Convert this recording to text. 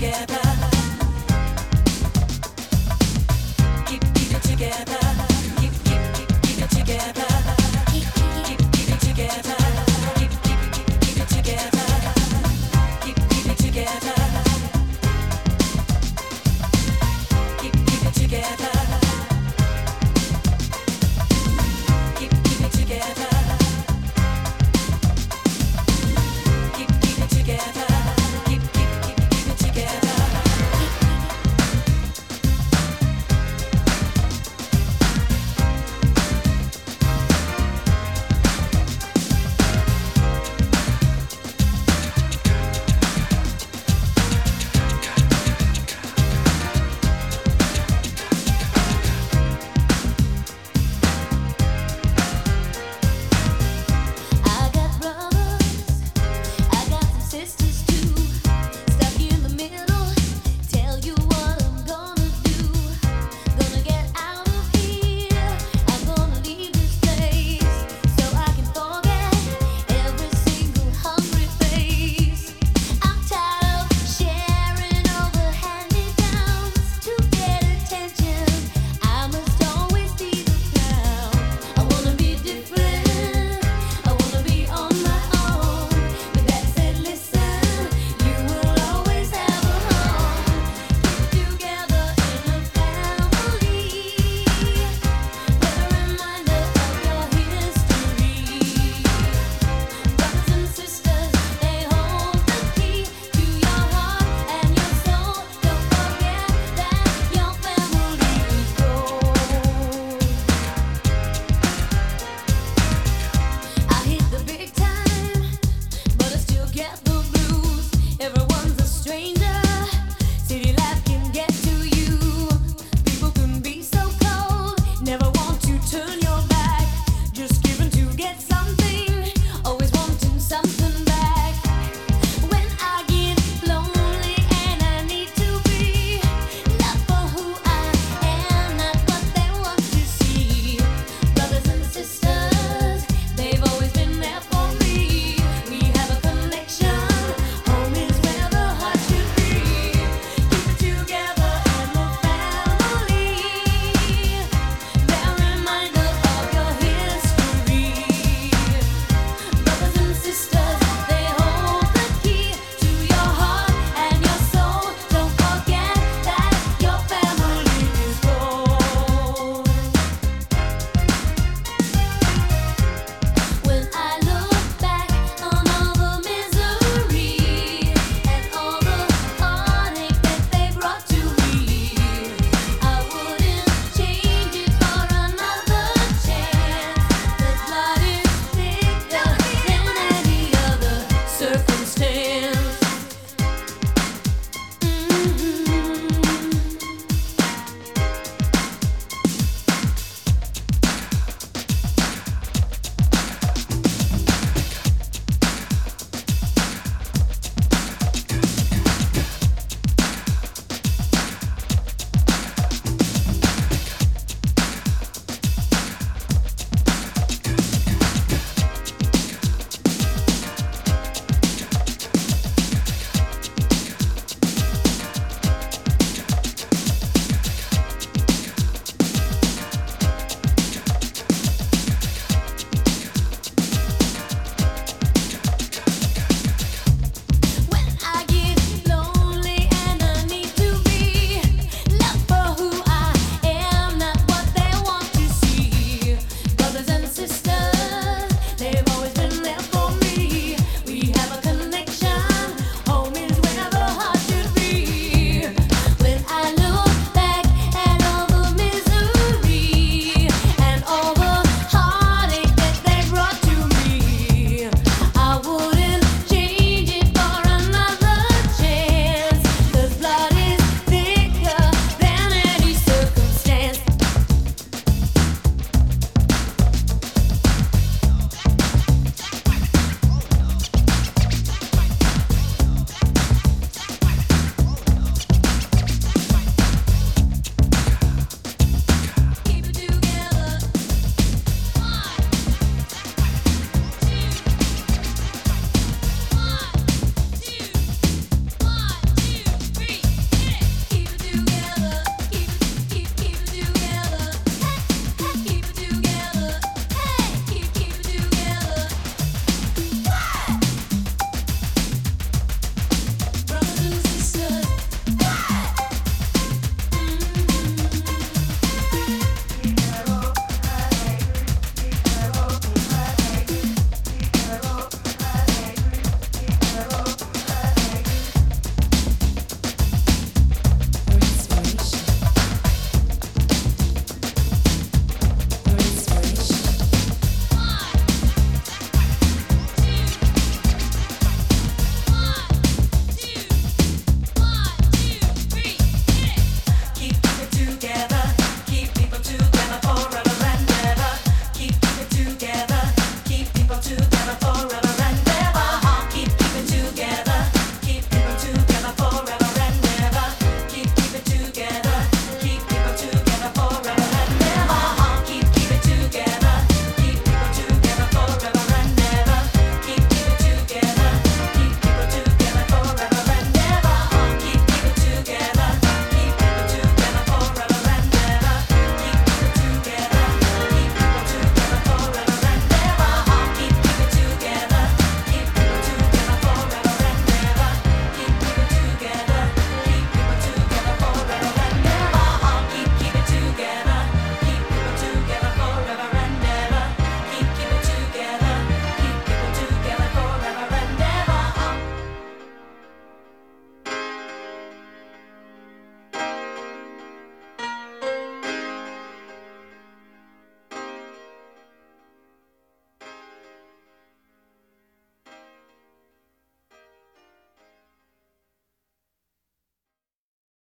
together. Some